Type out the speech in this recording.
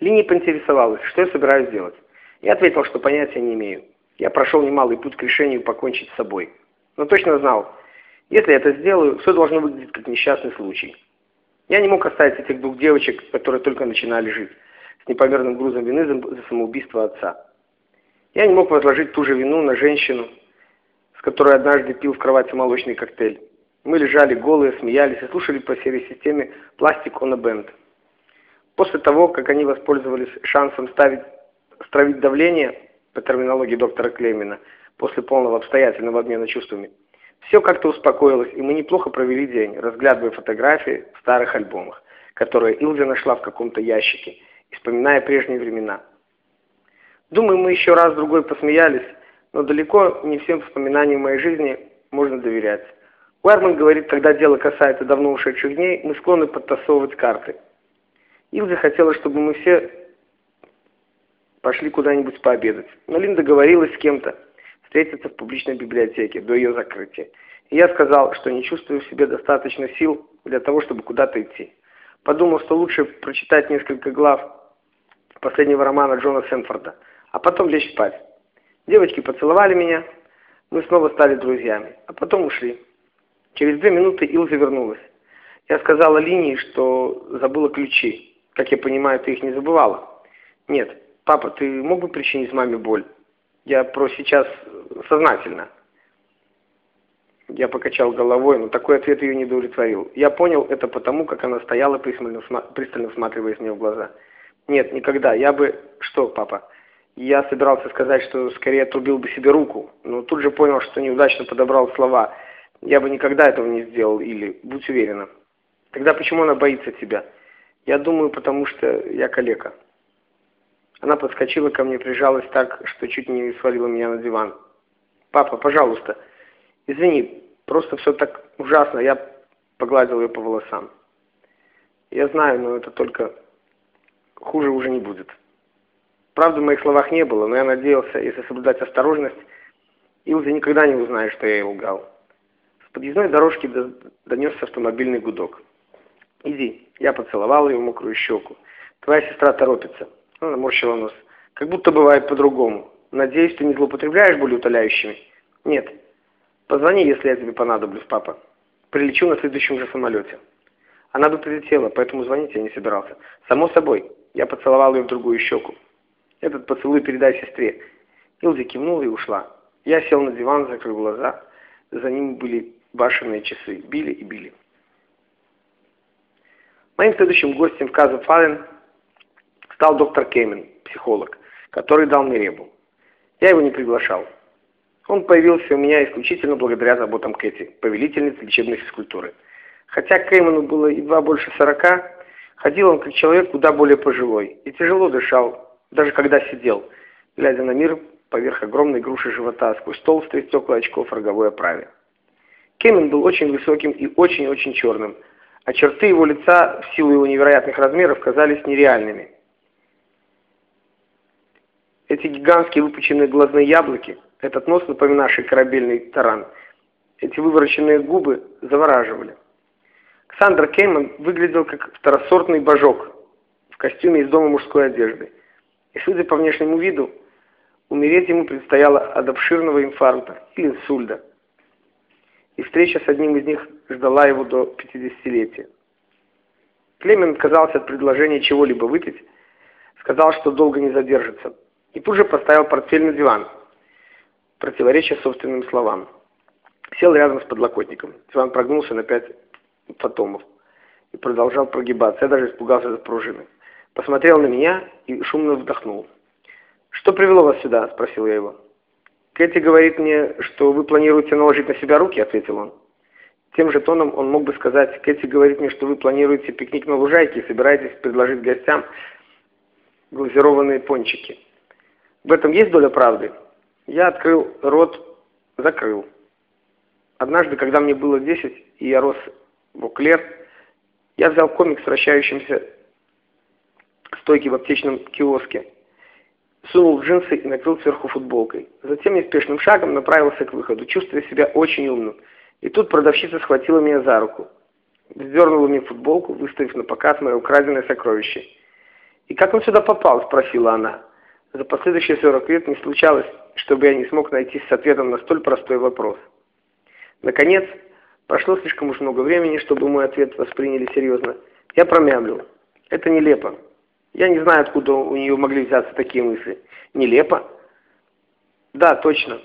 Лини поинтересовалась, что я собираюсь делать. Я ответил, что понятия не имею. Я прошел немалый путь к решению покончить с собой. Но точно знал, если я это сделаю, все должно выглядеть как несчастный случай. Я не мог оставить этих двух девочек, которые только начинали жить, с непомерным грузом вины за самоубийство отца. Я не мог возложить ту же вину на женщину, с которой однажды пил в кровати молочный коктейль. Мы лежали голые, смеялись и слушали по серой системе «Пластик on a Band». После того, как они воспользовались шансом ставить, стравить давление, по терминологии доктора Клемина, после полного обстоятельного обмена чувствами, все как-то успокоилось, и мы неплохо провели день, разглядывая фотографии в старых альбомах, которые Илза нашла в каком-то ящике, и вспоминая прежние времена. Думаю, мы еще раз-другой посмеялись, но далеко не всем воспоминаниям моей жизни можно доверять. Уэрман говорит, когда дело касается давно ушедших дней, мы склонны подтасовывать карты. Илза хотела, чтобы мы все пошли куда-нибудь пообедать. Но Линда договорилась с кем-то встретиться в публичной библиотеке до ее закрытия. И я сказал, что не чувствую в себе достаточно сил для того, чтобы куда-то идти. Подумал, что лучше прочитать несколько глав последнего романа Джона Сенфорда, а потом лечь спать. Девочки поцеловали меня, мы снова стали друзьями, а потом ушли. Через две минуты Илза вернулась. Я сказала Линии, что забыла ключи. Как я понимаю, ты их не забывала? Нет. Папа, ты мог бы причинить маме боль? Я про сейчас сознательно. Я покачал головой, но такой ответ ее не удовлетворил. Я понял это потому, как она стояла, пристально, пристально всматриваясь мне в глаза. Нет, никогда. Я бы... Что, папа? Я собирался сказать, что скорее отрубил бы себе руку, но тут же понял, что неудачно подобрал слова. Я бы никогда этого не сделал, или будь уверена. Тогда почему она боится тебя? Я думаю, потому что я калека. Она подскочила ко мне, прижалась так, что чуть не свалила меня на диван. «Папа, пожалуйста, извини, просто все так ужасно». Я погладил ее по волосам. «Я знаю, но это только хуже уже не будет». Правды в моих словах не было, но я надеялся, если соблюдать осторожность, Илза никогда не узнает, что я ей лгал. С подъездной дорожки донесся автомобильный гудок. «Иди». Я поцеловал ее мокрую щеку. «Твоя сестра торопится». Она наморщила нос. «Как будто бывает по-другому. Надеюсь, ты не злоупотребляешь болеутоляющими?» «Нет. Позвони, если я тебе понадоблюсь, папа. Прилечу на следующем же самолете». Она бы прилетела, поэтому звонить я не собирался. Само собой, я поцеловал ее в другую щеку. Этот поцелуй передай сестре. Илзи кивнула и ушла. Я сел на диван, закрыл глаза. За ним были башенные часы. Били и били. Моим следующим гостем в Каза Фален стал доктор Кеймен, психолог, который дал мне ребу. Я его не приглашал. Он появился у меня исключительно благодаря заботам Кэти, повелительницы лечебной физкультуры. Хотя Кеймену было едва больше сорока, ходил он как человек куда более пожилой и тяжело дышал, даже когда сидел, глядя на мир поверх огромной груши живота сквозь толстые стекла очков роговой оправе. Кеймен был очень высоким и очень-очень черным, а черты его лица в силу его невероятных размеров казались нереальными – эти гигантские выпученные глазные яблоки, этот нос, напоминавший корабельный таран, эти вывороченные губы завораживали. Ксандр Кейман выглядел как второсортный божок в костюме из дома мужской одежды. И, судя по внешнему виду, умереть ему предстояло от обширного инфаркта или инсульта. И встреча с одним из них ждала его до 50-летия. Клемен отказался от предложения чего-либо выпить, сказал, что долго не задержится и тут же поставил портфель на диван, противоречия собственным словам. Сел рядом с подлокотником. Диван прогнулся на пять фотомов и продолжал прогибаться. Я даже испугался за пружины. Посмотрел на меня и шумно вдохнул. «Что привело вас сюда?» – спросил я его. «Кэти говорит мне, что вы планируете наложить на себя руки», – ответил он. Тем же тоном он мог бы сказать, «Кэти говорит мне, что вы планируете пикник на лужайке и собираетесь предложить гостям глазированные пончики». В этом есть доля правды? Я открыл рот, закрыл. Однажды, когда мне было 10, и я рос в Оклер, я взял комик с вращающимся стойки в аптечном киоске, сунул джинсы и накрыл сверху футболкой. Затем неспешным шагом направился к выходу, чувствуя себя очень умным. И тут продавщица схватила меня за руку. Вздернула мне футболку, выставив на показ мое украденное сокровище. «И как он сюда попал?» – спросила она. За последующие 40 лет не случалось, чтобы я не смог найти с ответом на столь простой вопрос. Наконец, прошло слишком уж много времени, чтобы мой ответ восприняли серьезно. Я промямлил. Это нелепо. Я не знаю, откуда у нее могли взяться такие мысли. Нелепо? Да, точно.